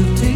to.